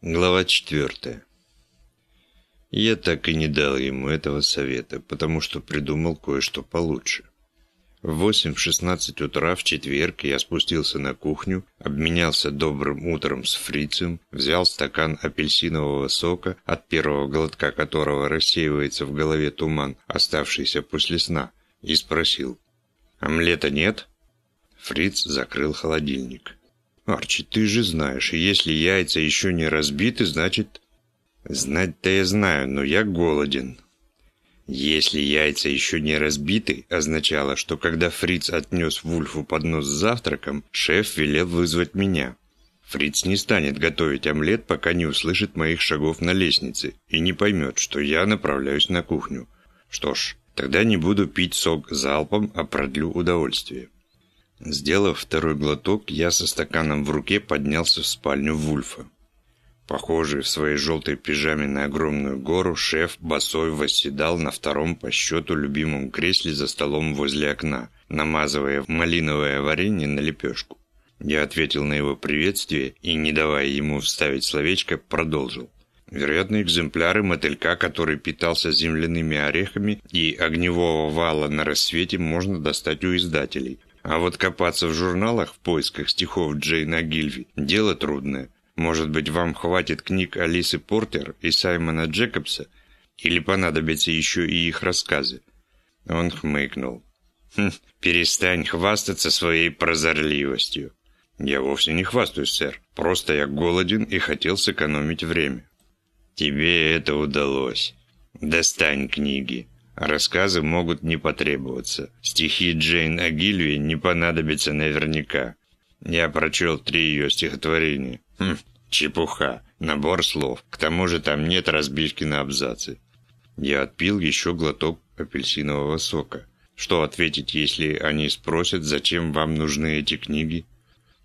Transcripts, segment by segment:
Глава четвертая. Я так и не дал ему этого совета, потому что придумал кое-что получше. В 8.16 утра в четверг я спустился на кухню, обменялся добрым утром с фрицем, взял стакан апельсинового сока, от первого глотка которого рассеивается в голове туман, оставшийся после сна, и спросил «Омлета нет?» Фриц закрыл холодильник. «Арчи, ты же знаешь, если яйца еще не разбиты, значит...» «Знать-то я знаю, но я голоден». Если яйца еще не разбиты, означало, что когда Фриц отнес Вульфу поднос с завтраком, шеф велел вызвать меня. Фриц не станет готовить омлет, пока не услышит моих шагов на лестнице и не поймет, что я направляюсь на кухню. Что ж, тогда не буду пить сок залпом, а продлю удовольствие. Сделав второй глоток, я со стаканом в руке поднялся в спальню Вульфа. Похожий в своей желтой пижаме на огромную гору, шеф босой восседал на втором по счету любимом кресле за столом возле окна, намазывая малиновое варенье на лепешку. Я ответил на его приветствие и, не давая ему вставить словечко, продолжил. Вероятно, экземпляры мотылька, который питался земляными орехами и огневого вала на рассвете, можно достать у издателей. А вот копаться в журналах в поисках стихов Джейна Гильви – дело трудное. Может быть, вам хватит книг Алисы Портер и Саймона Джекобса? Или понадобятся еще и их рассказы?» Он хмыкнул. «Хм, перестань хвастаться своей прозорливостью». «Я вовсе не хвастаюсь, сэр. Просто я голоден и хотел сэкономить время». «Тебе это удалось. Достань книги. Рассказы могут не потребоваться. Стихи Джейн Агильви не понадобятся наверняка. Я прочел три ее стихотворения. Хм, чепуха. Набор слов. К тому же там нет разбивки на абзацы. Я отпил еще глоток апельсинового сока. Что ответить, если они спросят, зачем вам нужны эти книги?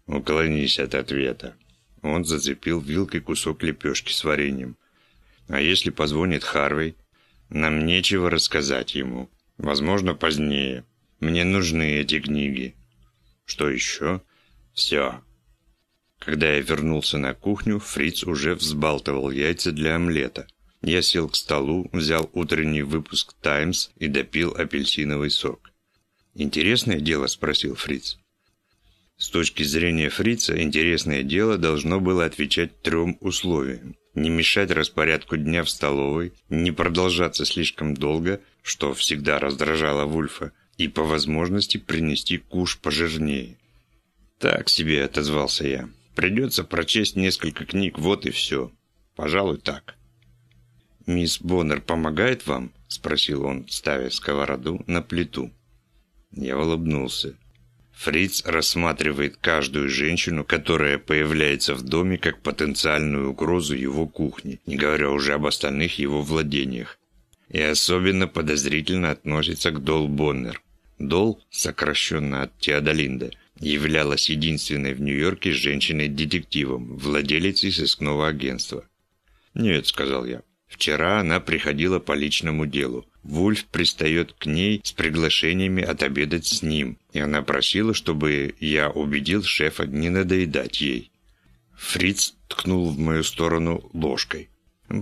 Уклонись от ответа. Он зацепил вилкой кусок лепешки с вареньем. А если позвонит Харвей? Нам нечего рассказать ему. Возможно, позднее. Мне нужны эти книги. Что еще? Все. Когда я вернулся на кухню, Фриц уже взбалтывал яйца для омлета. Я сел к столу, взял утренний выпуск «Таймс» и допил апельсиновый сок. «Интересное дело?» – спросил Фриц. С точки зрения Фрица, интересное дело должно было отвечать трем условиям не мешать распорядку дня в столовой, не продолжаться слишком долго, что всегда раздражало Вульфа, и по возможности принести куш пожирнее. «Так себе», — отозвался я. «Придется прочесть несколько книг, вот и все. Пожалуй, так». «Мисс Боннер помогает вам?» — спросил он, ставя сковороду на плиту. Я улыбнулся. Фриц рассматривает каждую женщину, которая появляется в доме как потенциальную угрозу его кухни, не говоря уже об остальных его владениях. И особенно подозрительно относится к Дол Боннер. Дол, сокращенно от Теодолинда, являлась единственной в Нью-Йорке женщиной-детективом, владелицей сыскного агентства. «Нет», — сказал я, — «вчера она приходила по личному делу. Вульф пристает к ней с приглашениями отобедать с ним, и она просила, чтобы я убедил шефа не надоедать ей. Фриц ткнул в мою сторону ложкой.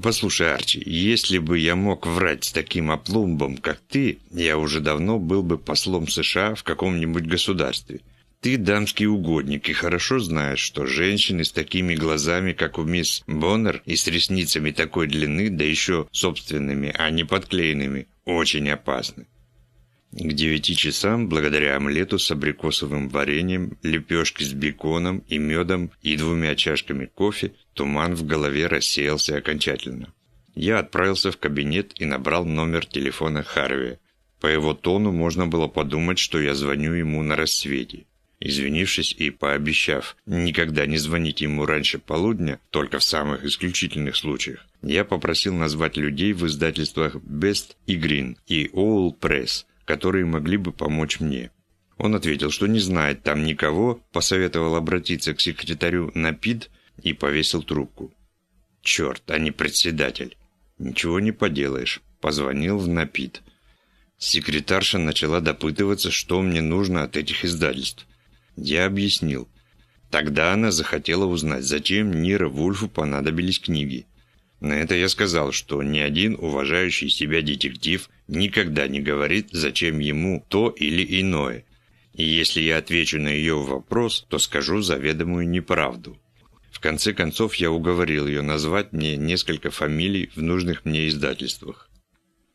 «Послушай, Арчи, если бы я мог врать с таким опломбом, как ты, я уже давно был бы послом США в каком-нибудь государстве. Ты дамский угодник и хорошо знаешь, что женщины с такими глазами, как у мисс Боннер, и с ресницами такой длины, да еще собственными, а не подклеенными, очень опасны. К девяти часам, благодаря омлету с абрикосовым вареньем, лепешке с беконом и медом и двумя чашками кофе, туман в голове рассеялся окончательно. Я отправился в кабинет и набрал номер телефона Харви. По его тону можно было подумать, что я звоню ему на рассвете. Извинившись и пообещав никогда не звонить ему раньше полудня, только в самых исключительных случаях, я попросил назвать людей в издательствах Best и Green и All Press, которые могли бы помочь мне. Он ответил, что не знает там никого, посоветовал обратиться к секретарю Напид и повесил трубку. Черт, а не председатель. Ничего не поделаешь. Позвонил в Напид. Секретарша начала допытываться, что мне нужно от этих издательств. Я объяснил. Тогда она захотела узнать, зачем Нира Вульфу понадобились книги. На это я сказал, что ни один уважающий себя детектив никогда не говорит, зачем ему то или иное. И если я отвечу на ее вопрос, то скажу заведомую неправду. В конце концов, я уговорил ее назвать мне несколько фамилий в нужных мне издательствах.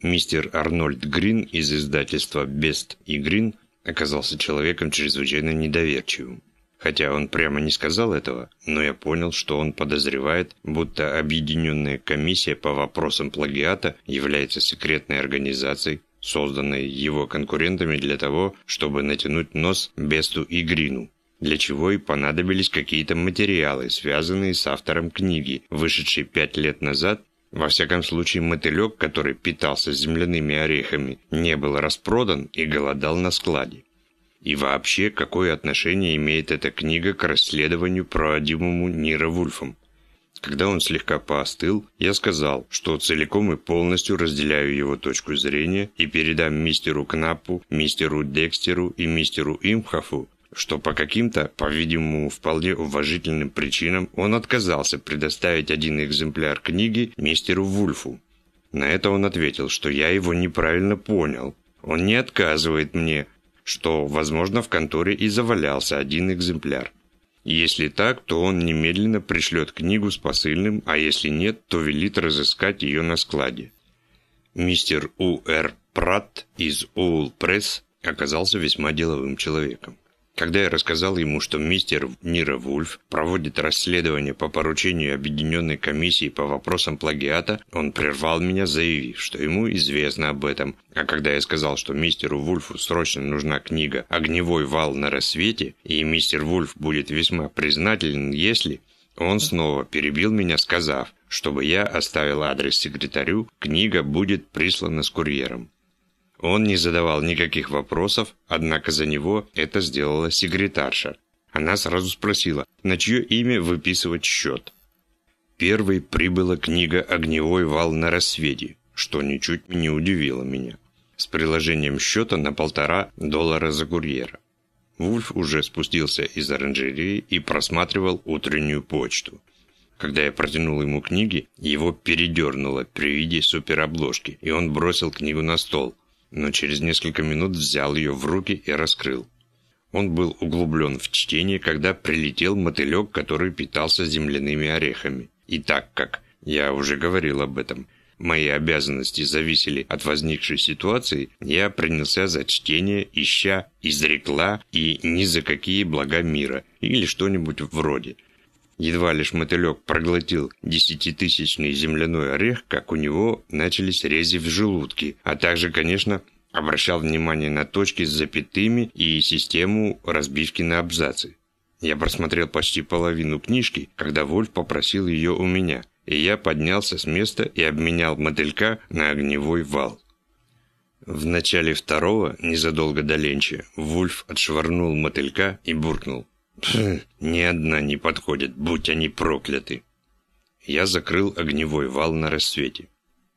Мистер Арнольд Грин из издательства «Бест и Грин» оказался человеком чрезвычайно недоверчивым. Хотя он прямо не сказал этого, но я понял, что он подозревает, будто Объединенная комиссия по вопросам плагиата является секретной организацией, созданной его конкурентами для того, чтобы натянуть нос Бесту и Грину, для чего и понадобились какие-то материалы, связанные с автором книги, вышедшей пять лет назад во всяком случае, мотылек, который питался земляными орехами, не был распродан и голодал на складе. И вообще, какое отношение имеет эта книга к расследованию, проводимому Нира Вульфом? Когда он слегка поостыл, я сказал, что целиком и полностью разделяю его точку зрения и передам мистеру Кнапу, мистеру Декстеру и мистеру Имхафу, что по каким-то, по-видимому, вполне уважительным причинам он отказался предоставить один экземпляр книги мистеру Вульфу. На это он ответил, что я его неправильно понял. Он не отказывает мне, что, возможно, в конторе и завалялся один экземпляр. Если так, то он немедленно пришлет книгу с посыльным, а если нет, то велит разыскать ее на складе. Мистер У.Р. Пратт из Оул Пресс оказался весьма деловым человеком. Когда я рассказал ему, что мистер Нира Вульф проводит расследование по поручению Объединенной комиссии по вопросам плагиата, он прервал меня, заявив, что ему известно об этом. А когда я сказал, что мистеру Вульфу срочно нужна книга «Огневой вал на рассвете», и мистер Вульф будет весьма признателен, если... Он снова перебил меня, сказав, чтобы я оставил адрес секретарю, книга будет прислана с курьером. Он не задавал никаких вопросов, однако за него это сделала секретарша. Она сразу спросила, на чье имя выписывать счет. Первой прибыла книга «Огневой вал на рассвете», что ничуть не удивило меня, с приложением счета на полтора доллара за курьера. Вульф уже спустился из оранжереи и просматривал утреннюю почту. Когда я протянул ему книги, его передернуло при виде суперобложки, и он бросил книгу на стол – но через несколько минут взял ее в руки и раскрыл. Он был углублен в чтение, когда прилетел мотылек, который питался земляными орехами. И так как, я уже говорил об этом, мои обязанности зависели от возникшей ситуации, я принялся за чтение, ища изрекла и ни за какие блага мира, или что-нибудь вроде. Едва лишь мотылек проглотил десятитысячный земляной орех, как у него начались рези в желудке, а также, конечно, обращал внимание на точки с запятыми и систему разбивки на абзацы. Я просмотрел почти половину книжки, когда Вольф попросил ее у меня, и я поднялся с места и обменял мотылька на огневой вал. В начале второго, незадолго до ленча, Вульф отшвырнул мотылька и буркнул. Ни одна не подходит, будь они прокляты. Я закрыл огневой вал на рассвете.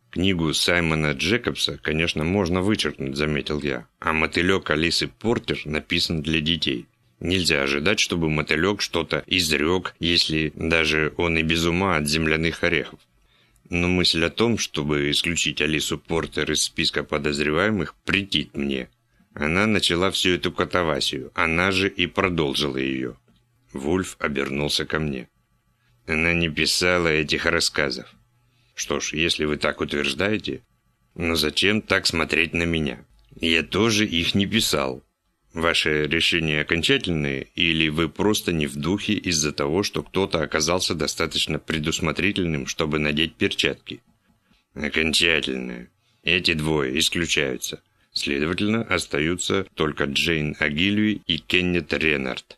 Книгу Саймона Джекобса, конечно, можно вычеркнуть, заметил я, а мотылек Алисы Портер написан для детей. Нельзя ожидать, чтобы мотылек что-то изрек, если даже он и без ума от земляных орехов. Но мысль о том, чтобы исключить Алису Портер из списка подозреваемых, претит мне. Она начала всю эту катавасию, она же и продолжила ее. Вульф обернулся ко мне. Она не писала этих рассказов. Что ж, если вы так утверждаете, но зачем так смотреть на меня? Я тоже их не писал. Ваше решение окончательное, или вы просто не в духе из-за того, что кто-то оказался достаточно предусмотрительным, чтобы надеть перчатки? Окончательное. Эти двое исключаются. Следовательно, остаются только Джейн Агильви и Кеннет Ренард.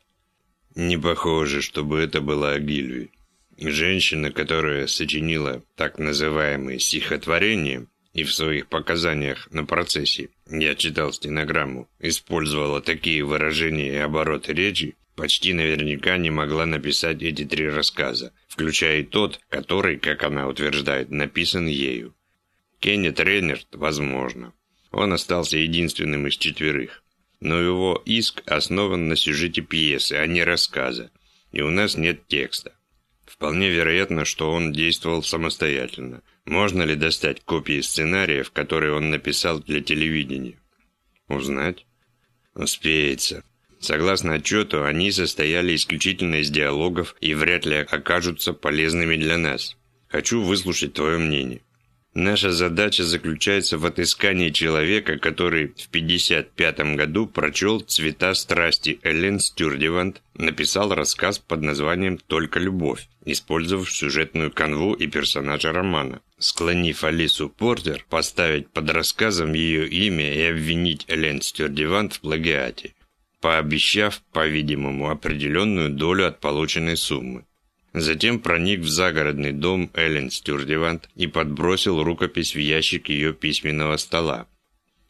Не похоже, чтобы это была Агильви. Женщина, которая сочинила так называемые стихотворения и в своих показаниях на процессе, я читал стенограмму, использовала такие выражения и обороты речи, почти наверняка не могла написать эти три рассказа, включая тот, который, как она утверждает, написан ею. Кеннет Реннерт, возможно. Он остался единственным из четверых. Но его иск основан на сюжете пьесы, а не рассказа. и у нас нет текста. Вполне вероятно, что он действовал самостоятельно. Можно ли достать копии сценариев, которые он написал для телевидения? Узнать? Успеется. Согласно отчету, они состояли исключительно из диалогов и вряд ли окажутся полезными для нас. Хочу выслушать твое мнение. Наша задача заключается в отыскании человека, который в 1955 году прочел «Цвета страсти» Эллен Стюрдевант, написал рассказ под названием «Только любовь», использовав сюжетную канву и персонажа романа, склонив Алису Портер поставить под рассказом ее имя и обвинить Эллен Стюрдевант в плагиате, пообещав, по-видимому, определенную долю от полученной суммы. Затем проник в загородный дом Эллен Стюрдевант и подбросил рукопись в ящик ее письменного стола.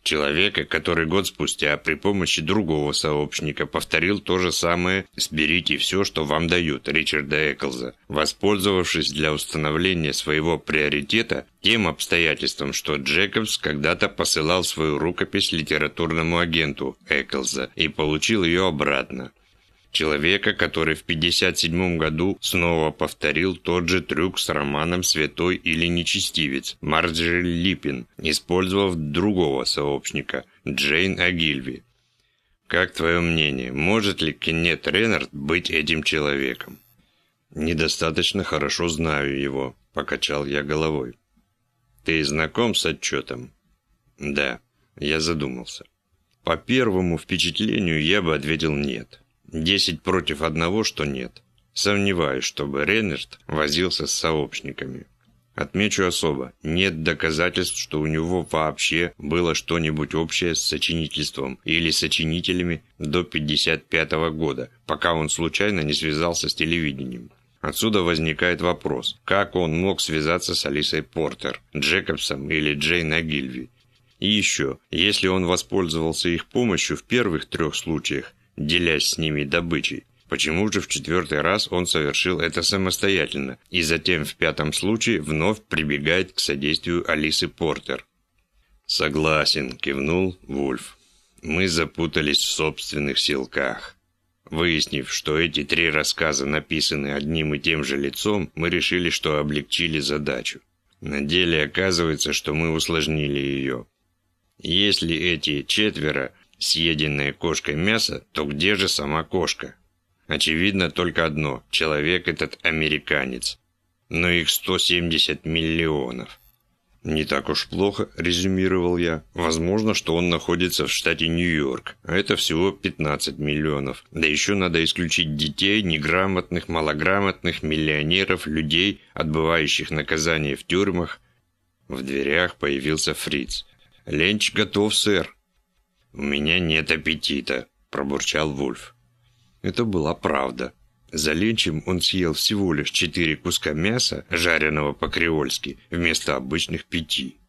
Человека, который год спустя при помощи другого сообщника повторил то же самое «Сберите все, что вам дают» Ричарда Эклза, воспользовавшись для установления своего приоритета тем обстоятельством, что Джекобс когда-то посылал свою рукопись литературному агенту Эклза и получил ее обратно. Человека, который в 1957 году снова повторил тот же трюк с романом «Святой или нечестивец» Марджери Липпин, использовав другого сообщника Джейн Агильви. Как твое мнение, может ли Кеннет Реннард быть этим человеком? Недостаточно хорошо знаю его, покачал я головой. Ты знаком с отчетом? Да, я задумался. По первому впечатлению я бы ответил нет. Десять против одного, что нет. Сомневаюсь, чтобы Реннерт возился с сообщниками. Отмечу особо, нет доказательств, что у него вообще было что-нибудь общее с сочинительством или сочинителями до 55 -го года, пока он случайно не связался с телевидением. Отсюда возникает вопрос, как он мог связаться с Алисой Портер, Джекобсом или Джейн Агильви. И еще, если он воспользовался их помощью в первых трех случаях, делясь с ними добычей. Почему же в четвертый раз он совершил это самостоятельно и затем в пятом случае вновь прибегает к содействию Алисы Портер? «Согласен», – кивнул Вульф. «Мы запутались в собственных силках». Выяснив, что эти три рассказа написаны одним и тем же лицом, мы решили, что облегчили задачу. На деле оказывается, что мы усложнили ее. Если эти четверо съеденное кошкой мясо, то где же сама кошка? Очевидно только одно – человек этот американец. Но их 170 миллионов. «Не так уж плохо», – резюмировал я. «Возможно, что он находится в штате Нью-Йорк, а это всего 15 миллионов. Да еще надо исключить детей, неграмотных, малограмотных, миллионеров, людей, отбывающих наказание в тюрьмах». В дверях появился Фриц. «Ленч готов, сэр», «У меня нет аппетита», – пробурчал Вульф. Это была правда. За ленчем он съел всего лишь четыре куска мяса, жареного по-креольски, вместо обычных пяти.